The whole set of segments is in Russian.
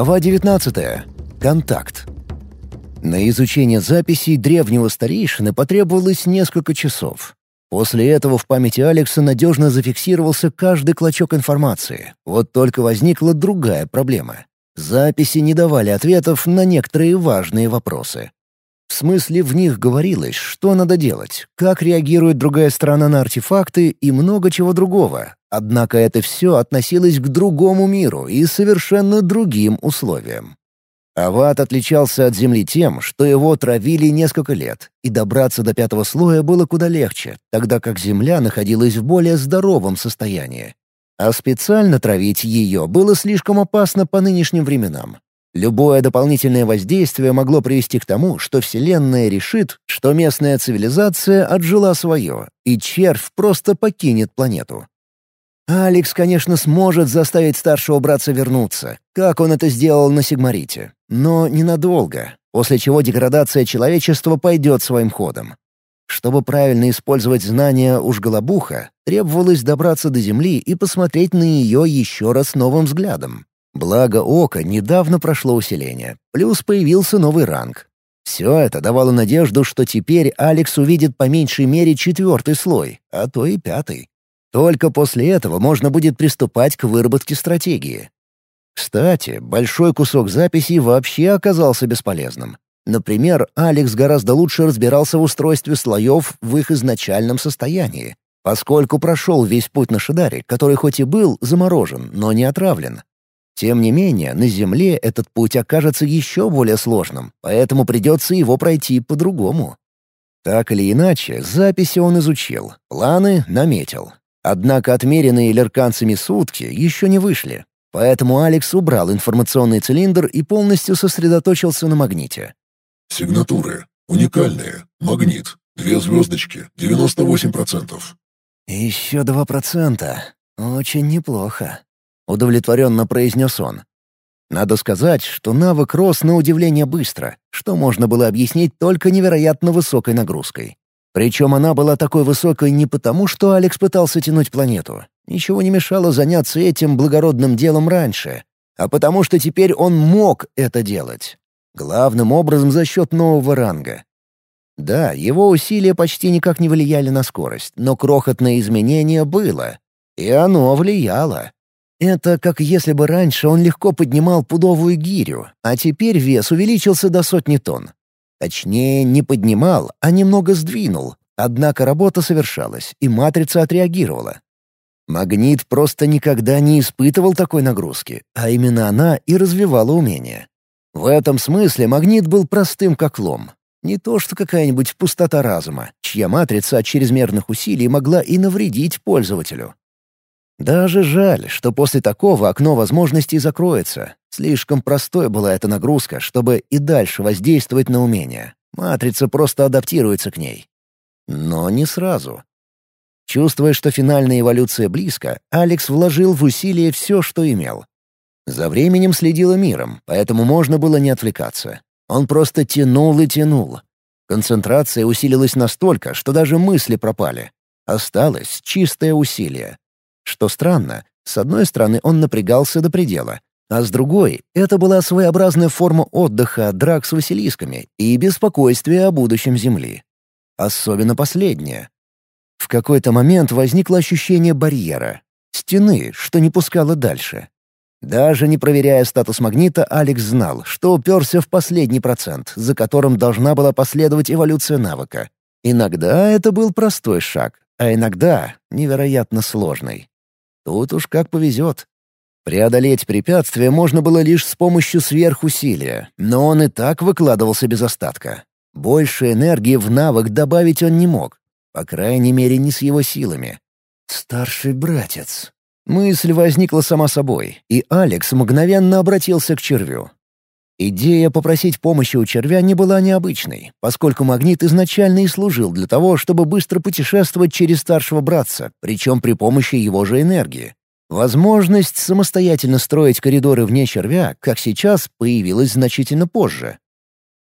Глава 19. Контакт. На изучение записей древнего старейшины потребовалось несколько часов. После этого в памяти Алекса надежно зафиксировался каждый клочок информации. Вот только возникла другая проблема. Записи не давали ответов на некоторые важные вопросы. Смысле, в них говорилось, что надо делать, как реагирует другая сторона на артефакты и много чего другого. Однако это все относилось к другому миру и совершенно другим условиям. Ават отличался от Земли тем, что его травили несколько лет, и добраться до пятого слоя было куда легче, тогда как Земля находилась в более здоровом состоянии. А специально травить ее было слишком опасно по нынешним временам. Любое дополнительное воздействие могло привести к тому, что Вселенная решит, что местная цивилизация отжила свое, и червь просто покинет планету. Алекс, конечно, сможет заставить старшего братца вернуться, как он это сделал на Сигмарите, но ненадолго, после чего деградация человечества пойдет своим ходом. Чтобы правильно использовать знания уж Голобуха, требовалось добраться до Земли и посмотреть на ее еще раз новым взглядом. Благо Ока недавно прошло усиление, плюс появился новый ранг. Все это давало надежду, что теперь Алекс увидит по меньшей мере четвертый слой, а то и пятый. Только после этого можно будет приступать к выработке стратегии. Кстати, большой кусок записей вообще оказался бесполезным. Например, Алекс гораздо лучше разбирался в устройстве слоев в их изначальном состоянии, поскольку прошел весь путь на Шидаре, который хоть и был заморожен, но не отравлен. Тем не менее, на Земле этот путь окажется еще более сложным, поэтому придется его пройти по-другому. Так или иначе, записи он изучил, планы наметил. Однако отмеренные лерканцами сутки еще не вышли, поэтому Алекс убрал информационный цилиндр и полностью сосредоточился на магните. «Сигнатуры. Уникальные. Магнит. Две звездочки. 98%. «Еще два процента. Очень неплохо», удовлетворенно произнес он. Надо сказать, что навык рос на удивление быстро, что можно было объяснить только невероятно высокой нагрузкой. Причем она была такой высокой не потому, что Алекс пытался тянуть планету. Ничего не мешало заняться этим благородным делом раньше, а потому что теперь он мог это делать. Главным образом за счет нового ранга. Да, его усилия почти никак не влияли на скорость, но крохотное изменение было. И оно влияло. Это как если бы раньше он легко поднимал пудовую гирю, а теперь вес увеличился до сотни тонн. Точнее, не поднимал, а немного сдвинул. Однако работа совершалась, и матрица отреагировала. Магнит просто никогда не испытывал такой нагрузки, а именно она и развивала умение. В этом смысле магнит был простым как лом. Не то что какая-нибудь пустота разума, чья матрица от чрезмерных усилий могла и навредить пользователю. Даже жаль, что после такого окно возможностей закроется. Слишком простой была эта нагрузка, чтобы и дальше воздействовать на умение. Матрица просто адаптируется к ней. Но не сразу. Чувствуя, что финальная эволюция близко, Алекс вложил в усилие все, что имел. За временем следила миром, поэтому можно было не отвлекаться. Он просто тянул и тянул. Концентрация усилилась настолько, что даже мысли пропали. Осталось чистое усилие. Что странно, с одной стороны он напрягался до предела, а с другой — это была своеобразная форма отдыха от драк с василисками и беспокойствия о будущем Земли. Особенно последнее. В какой-то момент возникло ощущение барьера, стены, что не пускало дальше. Даже не проверяя статус магнита, Алекс знал, что уперся в последний процент, за которым должна была последовать эволюция навыка. Иногда это был простой шаг, а иногда невероятно сложный. Тут уж как повезет. Преодолеть препятствие можно было лишь с помощью сверхусилия, но он и так выкладывался без остатка. Больше энергии в навык добавить он не мог, по крайней мере, не с его силами. «Старший братец». Мысль возникла сама собой, и Алекс мгновенно обратился к червю. Идея попросить помощи у червя не была необычной, поскольку магнит изначально и служил для того, чтобы быстро путешествовать через старшего братца, причем при помощи его же энергии. Возможность самостоятельно строить коридоры вне червя, как сейчас, появилась значительно позже.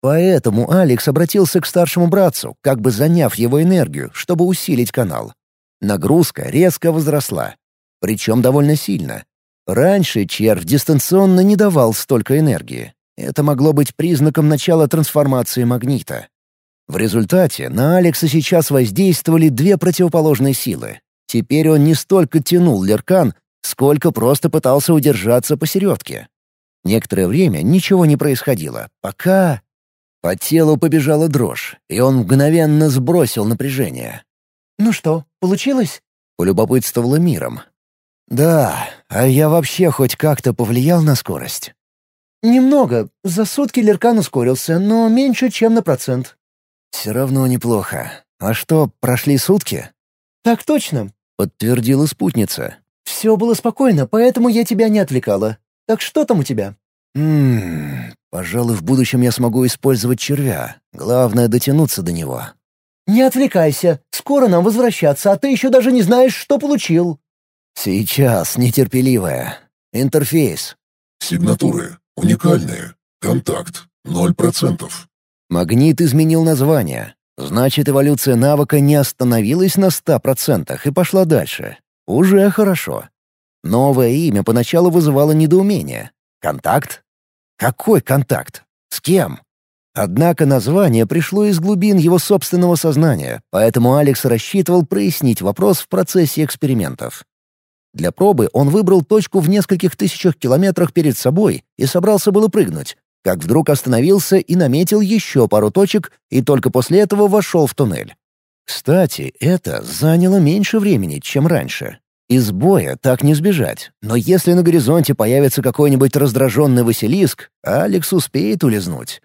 Поэтому Алекс обратился к старшему братцу, как бы заняв его энергию, чтобы усилить канал. Нагрузка резко возросла. Причем довольно сильно. Раньше червь дистанционно не давал столько энергии. Это могло быть признаком начала трансформации магнита. В результате на Алекса сейчас воздействовали две противоположные силы. Теперь он не столько тянул Леркан, сколько просто пытался удержаться посередке. Некоторое время ничего не происходило, пока... По телу побежала дрожь, и он мгновенно сбросил напряжение. «Ну что, получилось?» — полюбопытствовала миром. «Да, а я вообще хоть как-то повлиял на скорость?» «Немного. За сутки Леркан ускорился, но меньше, чем на процент». «Все равно неплохо. А что, прошли сутки?» «Так точно», — подтвердила спутница. «Все было спокойно, поэтому я тебя не отвлекала. Так что там у тебя?» «Ммм, пожалуй, в будущем я смогу использовать червя. Главное — дотянуться до него». «Не отвлекайся. Скоро нам возвращаться, а ты еще даже не знаешь, что получил». «Сейчас, нетерпеливая. Интерфейс». «Сигнатуры. Уникальные. Контакт. Ноль процентов». Магнит изменил название. Значит, эволюция навыка не остановилась на ста процентах и пошла дальше. Уже хорошо. Новое имя поначалу вызывало недоумение. Контакт? Какой контакт? С кем? Однако название пришло из глубин его собственного сознания, поэтому Алекс рассчитывал прояснить вопрос в процессе экспериментов. Для пробы он выбрал точку в нескольких тысячах километрах перед собой и собрался было прыгнуть, как вдруг остановился и наметил еще пару точек, и только после этого вошел в туннель. Кстати, это заняло меньше времени, чем раньше. Из боя так не сбежать, но если на горизонте появится какой-нибудь раздраженный Василиск, Алекс успеет улизнуть.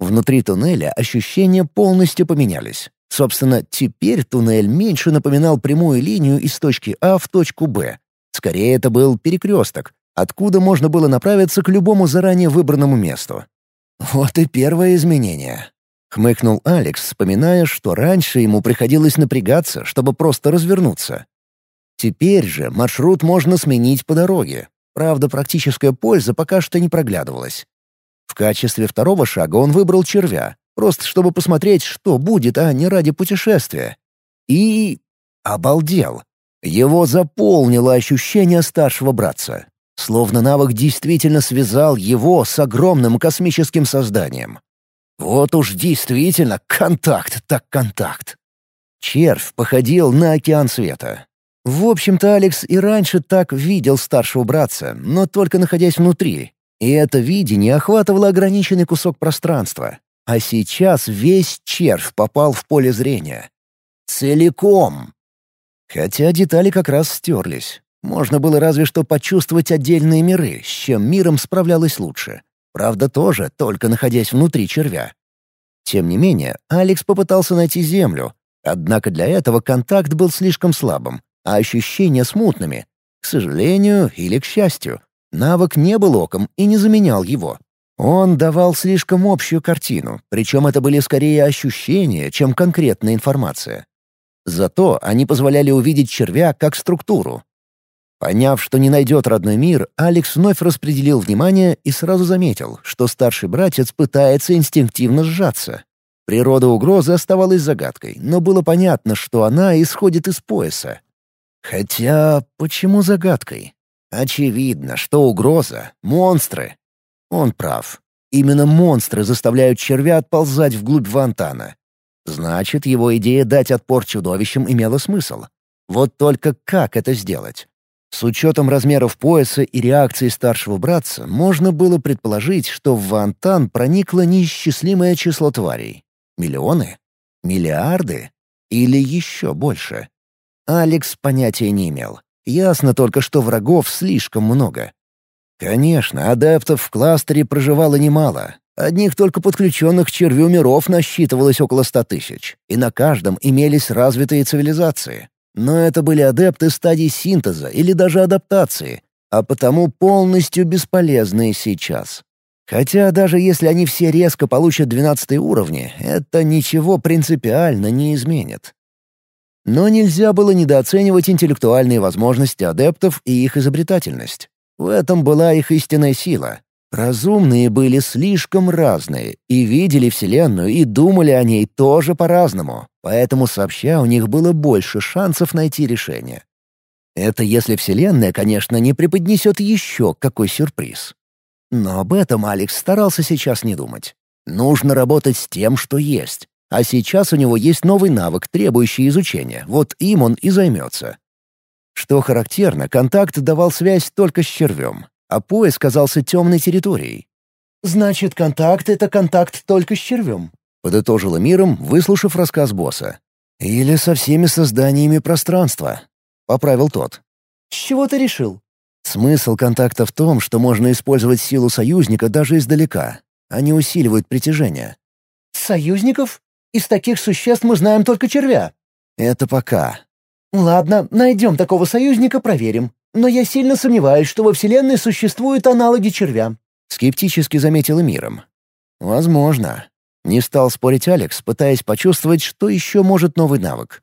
Внутри туннеля ощущения полностью поменялись. Собственно, теперь туннель меньше напоминал прямую линию из точки А в точку Б. Скорее, это был перекресток, откуда можно было направиться к любому заранее выбранному месту. Вот и первое изменение. Хмыкнул Алекс, вспоминая, что раньше ему приходилось напрягаться, чтобы просто развернуться. Теперь же маршрут можно сменить по дороге. Правда, практическая польза пока что не проглядывалась. В качестве второго шага он выбрал червя, просто чтобы посмотреть, что будет, а не ради путешествия. И... обалдел. Его заполнило ощущение старшего братца. Словно навык действительно связал его с огромным космическим созданием. Вот уж действительно контакт так контакт. Червь походил на океан света. В общем-то, Алекс и раньше так видел старшего братца, но только находясь внутри. И это видение охватывало ограниченный кусок пространства. А сейчас весь червь попал в поле зрения. Целиком. Хотя детали как раз стерлись. Можно было разве что почувствовать отдельные миры, с чем миром справлялась лучше. Правда, тоже, только находясь внутри червя. Тем не менее, Алекс попытался найти Землю, однако для этого контакт был слишком слабым, а ощущения смутными. К сожалению или к счастью, навык не был оком и не заменял его. Он давал слишком общую картину, причем это были скорее ощущения, чем конкретная информация. Зато они позволяли увидеть червя как структуру. Поняв, что не найдет родной мир, Алекс вновь распределил внимание и сразу заметил, что старший братец пытается инстинктивно сжаться. Природа угрозы оставалась загадкой, но было понятно, что она исходит из пояса. Хотя, почему загадкой? Очевидно, что угроза — монстры. Он прав. Именно монстры заставляют червя отползать вглубь Вантана. Значит, его идея дать отпор чудовищам имела смысл. Вот только как это сделать? С учетом размеров пояса и реакции старшего братца, можно было предположить, что в Вантан проникло неисчислимое число тварей. Миллионы? Миллиарды? Или еще больше? Алекс понятия не имел. Ясно только, что врагов слишком много. Конечно, адептов в кластере проживало немало. Одних только подключенных к червю миров насчитывалось около ста тысяч, и на каждом имелись развитые цивилизации. Но это были адепты стадий синтеза или даже адаптации, а потому полностью бесполезные сейчас. Хотя даже если они все резко получат 12 уровни, это ничего принципиально не изменит. Но нельзя было недооценивать интеллектуальные возможности адептов и их изобретательность. В этом была их истинная сила. Разумные были слишком разные и видели Вселенную и думали о ней тоже по-разному, поэтому сообща у них было больше шансов найти решение. Это если Вселенная, конечно, не преподнесет еще какой сюрприз. Но об этом Алекс старался сейчас не думать. Нужно работать с тем, что есть. А сейчас у него есть новый навык, требующий изучения. Вот им он и займется. Что характерно, контакт давал связь только с червем, а пояс казался темной территорией. «Значит, контакт — это контакт только с червем», — подытожила миром, выслушав рассказ босса. «Или со всеми созданиями пространства», — поправил тот. «С чего ты решил?» Смысл контакта в том, что можно использовать силу союзника даже издалека. Они усиливают притяжение. «Союзников? Из таких существ мы знаем только червя». «Это пока. «Ладно, найдем такого союзника, проверим. Но я сильно сомневаюсь, что во Вселенной существуют аналоги червя». Скептически заметила миром. «Возможно». Не стал спорить Алекс, пытаясь почувствовать, что еще может новый навык.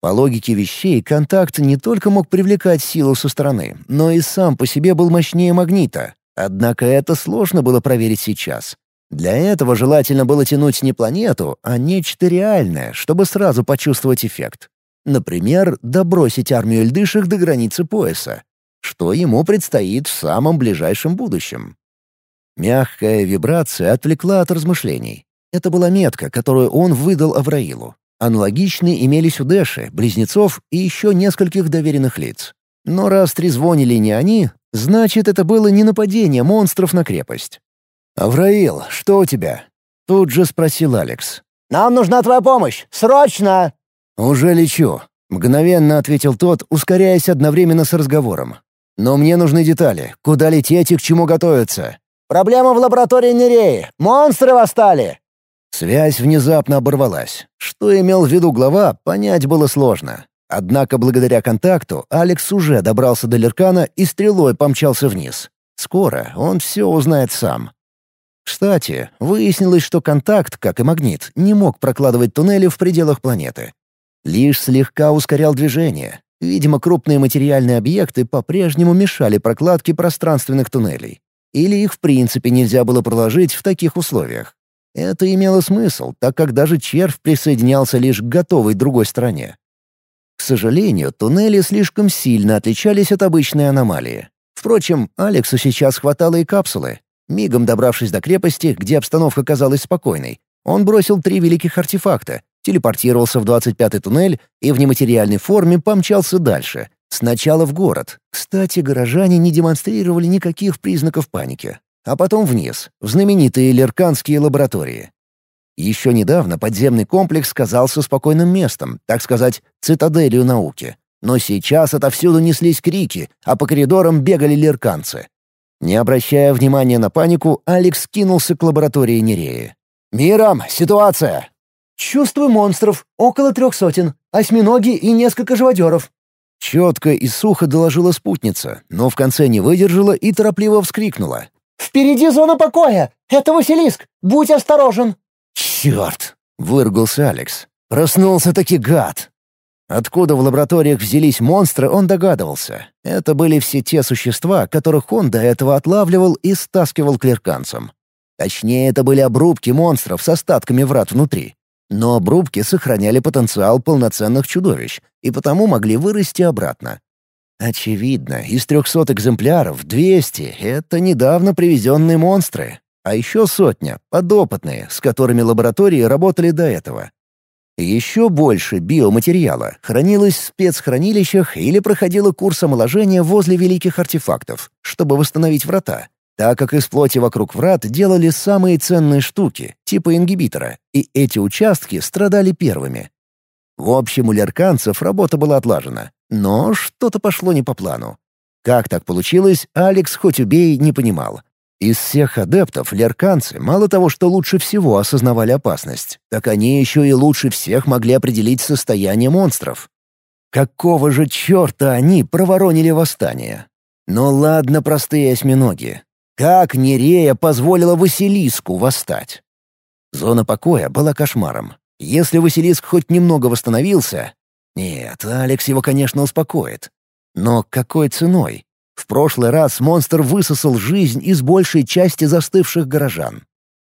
По логике вещей, контакт не только мог привлекать силу со стороны, но и сам по себе был мощнее магнита. Однако это сложно было проверить сейчас. Для этого желательно было тянуть не планету, а нечто реальное, чтобы сразу почувствовать эффект. Например, добросить армию льдышек до границы пояса, что ему предстоит в самом ближайшем будущем. Мягкая вибрация отвлекла от размышлений. Это была метка, которую он выдал Авраилу. Аналогичные имелись у Дэши, близнецов и еще нескольких доверенных лиц. Но раз трезвонили не они, значит, это было не нападение монстров на крепость. «Авраил, что у тебя?» — тут же спросил Алекс. «Нам нужна твоя помощь! Срочно!» «Уже лечу», — мгновенно ответил тот, ускоряясь одновременно с разговором. «Но мне нужны детали. Куда лететь и к чему готовиться?» «Проблема в лаборатории Нереи. Монстры восстали!» Связь внезапно оборвалась. Что имел в виду глава, понять было сложно. Однако благодаря контакту Алекс уже добрался до Леркана и стрелой помчался вниз. Скоро он все узнает сам. Кстати, выяснилось, что контакт, как и магнит, не мог прокладывать туннели в пределах планеты. Лишь слегка ускорял движение. Видимо, крупные материальные объекты по-прежнему мешали прокладке пространственных туннелей. Или их в принципе нельзя было проложить в таких условиях. Это имело смысл, так как даже червь присоединялся лишь к готовой другой стороне. К сожалению, туннели слишком сильно отличались от обычной аномалии. Впрочем, Алексу сейчас хватало и капсулы. Мигом добравшись до крепости, где обстановка казалась спокойной, он бросил три великих артефакта, телепортировался в 25-й туннель и в нематериальной форме помчался дальше. Сначала в город. Кстати, горожане не демонстрировали никаких признаков паники. А потом вниз, в знаменитые лерканские лаборатории. Еще недавно подземный комплекс казался спокойным местом, так сказать, цитаделью науки. Но сейчас отовсюду неслись крики, а по коридорам бегали лерканцы. Не обращая внимания на панику, Алекс кинулся к лаборатории Нереи. «Миром, ситуация!» «Чувствую монстров. Около трех сотен. Осьминоги и несколько живодеров». Четко и сухо доложила спутница, но в конце не выдержала и торопливо вскрикнула. «Впереди зона покоя! Это Василиск! Будь осторожен!» «Черт!» — выругался Алекс. «Проснулся-таки гад!» Откуда в лабораториях взялись монстры, он догадывался. Это были все те существа, которых он до этого отлавливал и стаскивал к лерканцам. Точнее, это были обрубки монстров с остатками врат внутри. Но обрубки сохраняли потенциал полноценных чудовищ и потому могли вырасти обратно. Очевидно, из 300 экземпляров 200 — это недавно привезенные монстры, а еще сотня — подопытные, с которыми лаборатории работали до этого. Еще больше биоматериала хранилось в спецхранилищах или проходило курс омоложения возле великих артефактов, чтобы восстановить врата так как из плоти вокруг врат делали самые ценные штуки, типа ингибитора, и эти участки страдали первыми. В общем, у лерканцев работа была отлажена, но что-то пошло не по плану. Как так получилось, Алекс хоть убей не понимал. Из всех адептов лерканцы мало того, что лучше всего осознавали опасность, так они еще и лучше всех могли определить состояние монстров. Какого же черта они проворонили восстание? Ну ладно, простые осьминоги. Как Нерея позволила Василиску восстать? Зона покоя была кошмаром. Если Василиск хоть немного восстановился... Нет, Алекс его, конечно, успокоит. Но какой ценой? В прошлый раз монстр высосал жизнь из большей части застывших горожан.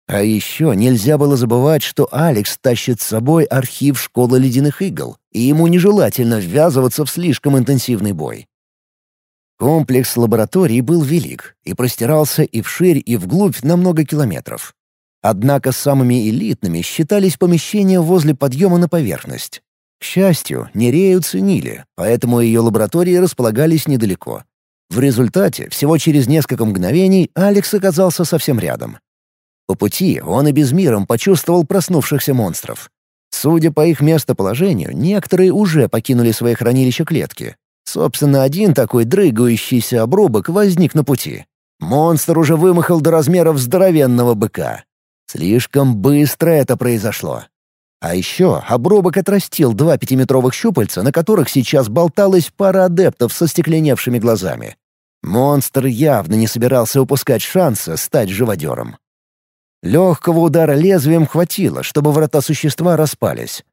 А еще нельзя было забывать, что Алекс тащит с собой архив школы ледяных игл, и ему нежелательно ввязываться в слишком интенсивный бой. Комплекс лабораторий был велик и простирался и вширь, и вглубь на много километров. Однако самыми элитными считались помещения возле подъема на поверхность. К счастью, Нерею ценили, поэтому ее лаборатории располагались недалеко. В результате, всего через несколько мгновений, Алекс оказался совсем рядом. По пути он и без миром почувствовал проснувшихся монстров. Судя по их местоположению, некоторые уже покинули свои хранилища клетки. Собственно, один такой дрыгающийся обрубок возник на пути. Монстр уже вымахал до размеров здоровенного быка. Слишком быстро это произошло. А еще обрубок отрастил два пятиметровых щупальца, на которых сейчас болталась пара адептов со стекленевшими глазами. Монстр явно не собирался упускать шанса стать живодером. Легкого удара лезвием хватило, чтобы врата существа распались.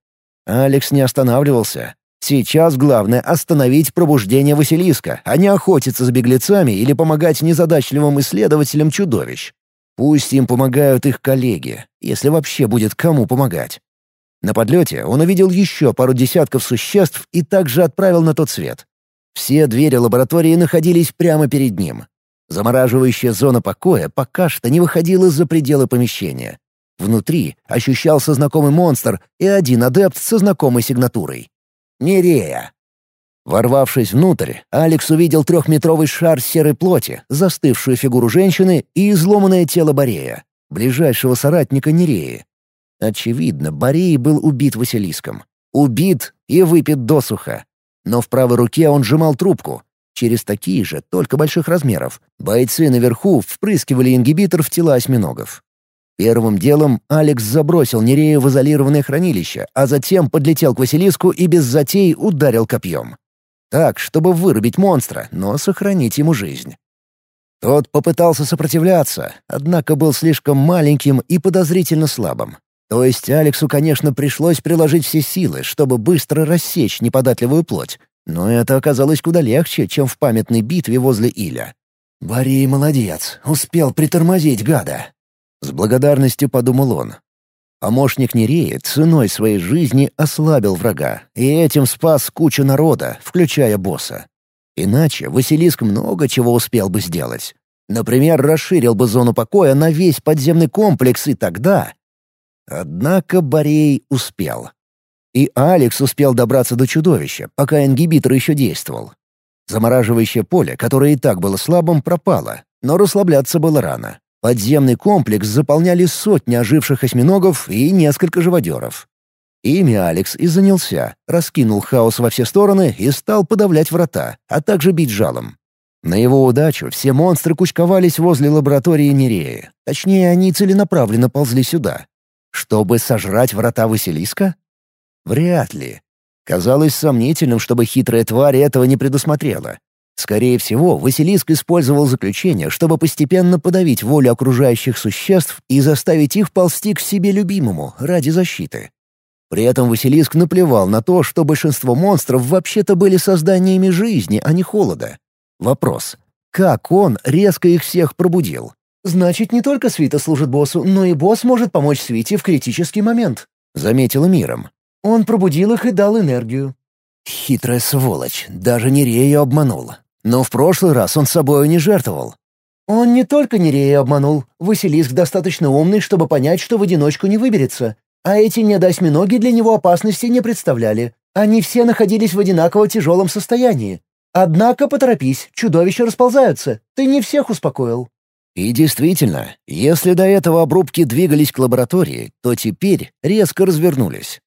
Алекс не останавливался. Сейчас главное — остановить пробуждение Василиска, а не охотиться за беглецами или помогать незадачливым исследователям чудовищ. Пусть им помогают их коллеги, если вообще будет кому помогать. На подлете он увидел еще пару десятков существ и также отправил на тот свет. Все двери лаборатории находились прямо перед ним. Замораживающая зона покоя пока что не выходила за пределы помещения. Внутри ощущался знакомый монстр и один адепт со знакомой сигнатурой. Нерея. Ворвавшись внутрь, Алекс увидел трехметровый шар серой плоти, застывшую фигуру женщины и изломанное тело Борея, ближайшего соратника Нереи. Очевидно, Борей был убит Василиском. Убит и выпит досуха. Но в правой руке он сжимал трубку, Через такие же, только больших размеров, бойцы наверху впрыскивали ингибитор в тела осьминогов. Первым делом Алекс забросил Нерею в изолированное хранилище, а затем подлетел к Василиску и без затей ударил копьем. Так, чтобы вырубить монстра, но сохранить ему жизнь. Тот попытался сопротивляться, однако был слишком маленьким и подозрительно слабым. То есть Алексу, конечно, пришлось приложить все силы, чтобы быстро рассечь неподатливую плоть, но это оказалось куда легче, чем в памятной битве возле Иля. «Борей молодец, успел притормозить гада!» С благодарностью подумал он. Помощник Нереи ценой своей жизни ослабил врага, и этим спас кучу народа, включая босса. Иначе Василиск много чего успел бы сделать. Например, расширил бы зону покоя на весь подземный комплекс, и тогда... Однако Борей успел. И Алекс успел добраться до чудовища, пока ингибитор еще действовал. Замораживающее поле, которое и так было слабым, пропало, но расслабляться было рано. Подземный комплекс заполняли сотни оживших осьминогов и несколько живодеров. Ими Алекс и занялся, раскинул хаос во все стороны и стал подавлять врата, а также бить жалом. На его удачу все монстры кучковались возле лаборатории Нереи. Точнее, они целенаправленно ползли сюда. Чтобы сожрать врата Василиска? Вряд ли. Казалось сомнительным, чтобы хитрая тварь этого не предусмотрела. Скорее всего, Василиск использовал заключение, чтобы постепенно подавить волю окружающих существ и заставить их ползти к себе любимому ради защиты. При этом Василиск наплевал на то, что большинство монстров вообще-то были созданиями жизни, а не холода. Вопрос. Как он резко их всех пробудил? «Значит, не только Свита служит боссу, но и босс может помочь Свите в критический момент», — заметила Миром. Он пробудил их и дал энергию. Хитрая сволочь, даже Нерею обманул. Но в прошлый раз он собою не жертвовал. Он не только Нерею обманул. Василиск достаточно умный, чтобы понять, что в одиночку не выберется. А эти недосьминоги для него опасности не представляли. Они все находились в одинаково тяжелом состоянии. Однако поторопись, чудовища расползаются. Ты не всех успокоил. И действительно, если до этого обрубки двигались к лаборатории, то теперь резко развернулись.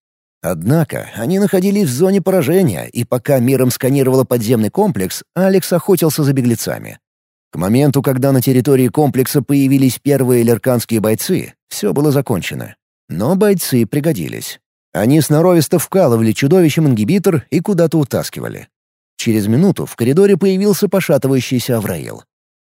Однако они находились в зоне поражения, и пока миром сканировала подземный комплекс, Алекс охотился за беглецами. К моменту, когда на территории комплекса появились первые лерканские бойцы, все было закончено. Но бойцы пригодились. Они сноровисто вкалывали чудовищем ингибитор и куда-то утаскивали. Через минуту в коридоре появился пошатывающийся Авраил.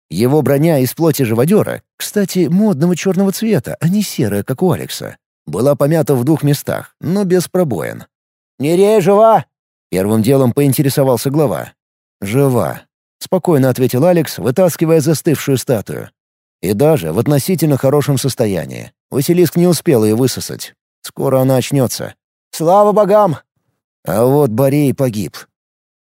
Его броня из плоти живодера, кстати, модного черного цвета, а не серая, как у Алекса, была помята в двух местах, но без пробоин. «Нерея жива?» Первым делом поинтересовался глава. «Жива», — спокойно ответил Алекс, вытаскивая застывшую статую. «И даже в относительно хорошем состоянии. Василиск не успел ее высосать. Скоро она очнется. «Слава богам!» А вот Борей погиб.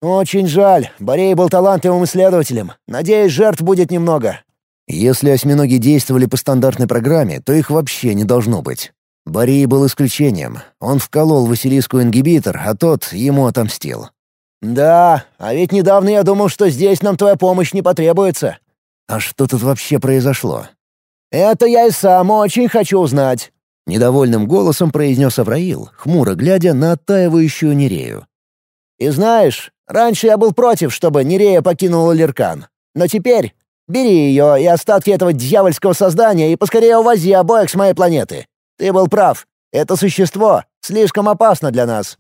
«Очень жаль. Борей был талантливым исследователем. Надеюсь, жертв будет немного». Если осьминоги действовали по стандартной программе, то их вообще не должно быть. Борей был исключением. Он вколол Василиску ингибитор, а тот ему отомстил. «Да, а ведь недавно я думал, что здесь нам твоя помощь не потребуется». «А что тут вообще произошло?» «Это я и сам очень хочу узнать», — недовольным голосом произнес Авраил, хмуро глядя на оттаивающую Нерею. «И знаешь, раньше я был против, чтобы Нерея покинула Леркан. Но теперь бери ее и остатки этого дьявольского создания и поскорее увози обоих с моей планеты. Ты был прав. Это существо слишком опасно для нас».